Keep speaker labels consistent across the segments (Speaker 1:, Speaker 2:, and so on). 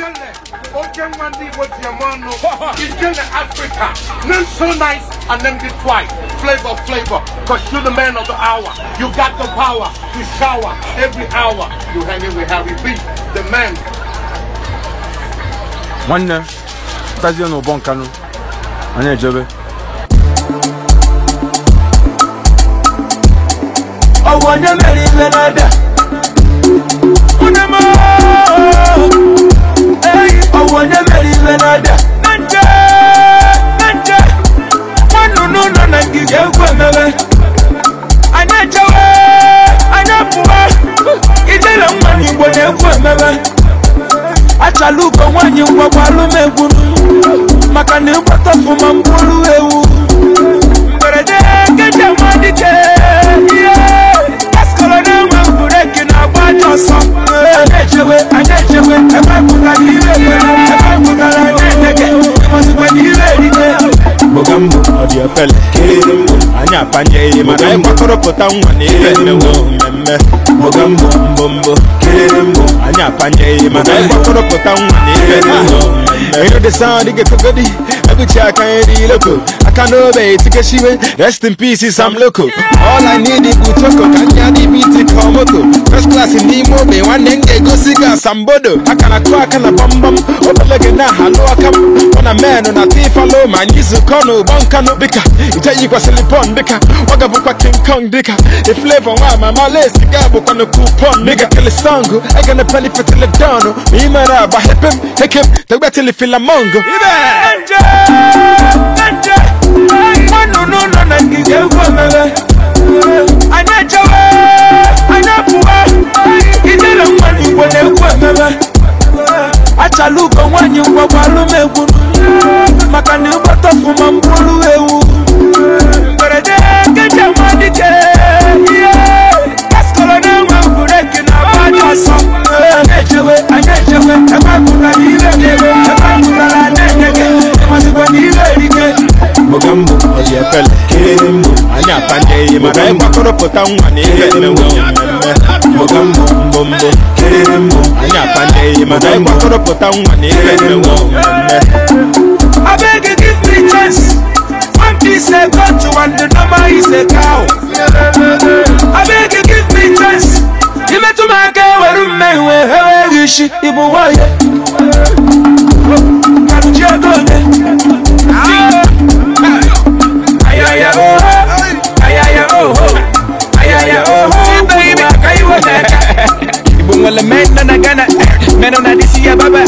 Speaker 1: Ijele, Ojen Wandi Wodiamano, Ijele Africa, name so nice and named it twice. Flavor, flavor, cause you're the man of the hour. You got the power to shower every hour. You hanging with Harry B, the man.
Speaker 2: nwanne pụtazie n'ụbọ nkanụ anyị ejebe
Speaker 3: ọwụ onye mere ibe n'ada Unemo, na ngige egwu emebe anyị echewe anyị apụwa ijele nwa n'igbo na egwu emebe achala ugo nwaanyị ngwagwa alụmegwu maka na ịgbata ọfụma mkpụrụ ewu mberede
Speaker 4: mbụ anyị apanyeghị mana anyị gbakọrọpụta nwa na ihe mmewo mmemme Mogambo mbọ mbọ kiriri mbụ anyị apanyeghị mana anyị gbakọrọpụta nwa na ihe mmewo mmemme You know you get to goody Ebuchi aka eri loko aka n'obe Rest in peace Sam Loco All I need is Butoko ka nya dị biti ka class n'ime ogbe nwanne m ga-egosi gị asambodo aka na kụ aka na bambam obele gị na halụ aka m ọ na menụ na tifalo ma anyị zukọ n'ụgbọ nkanụ dịka ije yikwasịrị pọn dịka ọ ga-abụkwa king kong dịka iflevo nwa mama lesi ga bụkwanụ kupon dịka kilisongo egene peli fetile dọnụ ma ị mere agba hepem hekem tegbetili filamongo
Speaker 3: nje nje n'igbo na egwu emebe achala ugo nwaanyị ngwagwa alụmegwu maka na ịgbata ọfụma mkpụrụ ewu. Mberede nkeji nwa dike ihe paskọrọ na-enwe bureki na-agba ajọ ọsọ anyị echewe anyị echewe ebe pụtara ire ebe pụtara na-edege ịmasịkwa na ire erike
Speaker 4: Mogambo ọ dị efele kiriri mbụ anyị apanyeghị mana anyị gbakọrọpụta nwa na ihe mmewo mmemme
Speaker 3: I beg you give me chance. One piece a to and the number is a cow. I beg you give me chance. You met to my girl where you may wear DC Ababa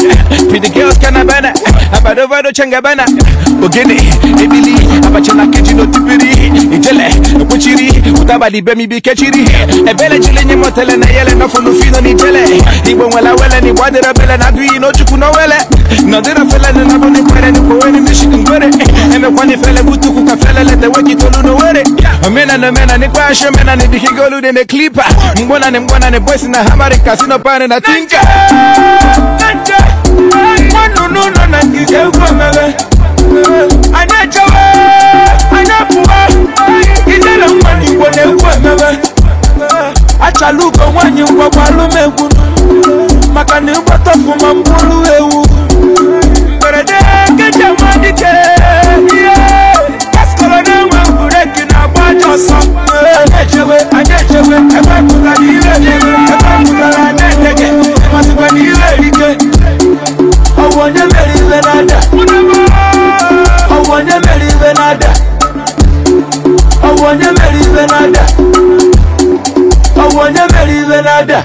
Speaker 3: pretty girls kana bana abadovado changa bana? Ogene ebili abacha na keji n'otipiri ijele ekpochiri ụtabali bemi bi kechiri ebele chile nye motele na yele nọfụ n'ufino n'ijele igbo nwere awele na igbo adịrọ bele na adụghị n'ochukwu n'owele nọdịrọ fele na nabụ n'ikwere n'ikwowe n'imishiki ngwere emekwa n'ifele butukwu ka fele lete wekitolu n'owere omena na omena n'ikpa asho omena n'idikigolu dị n'eklipa mgbona na mgbona na boys na hamari kasino pane na tinka ngwagwa alụmegwu maka na ịgbata ọfụma mkpụrụ ewu. Mberede nkeji nwa dike ihe paskọrọ na-enwe bureki na-agba ajọ ọsọ anyị echewe anyị echewe ebe pụtara ire ebe pụtara na ire erike ọwụ onye mere ibe n'ada. Ọwụ onye mere ibe n'ada. Ọwụ onye mere ibe n'ada. Ọwụ onye mere ibe n'ada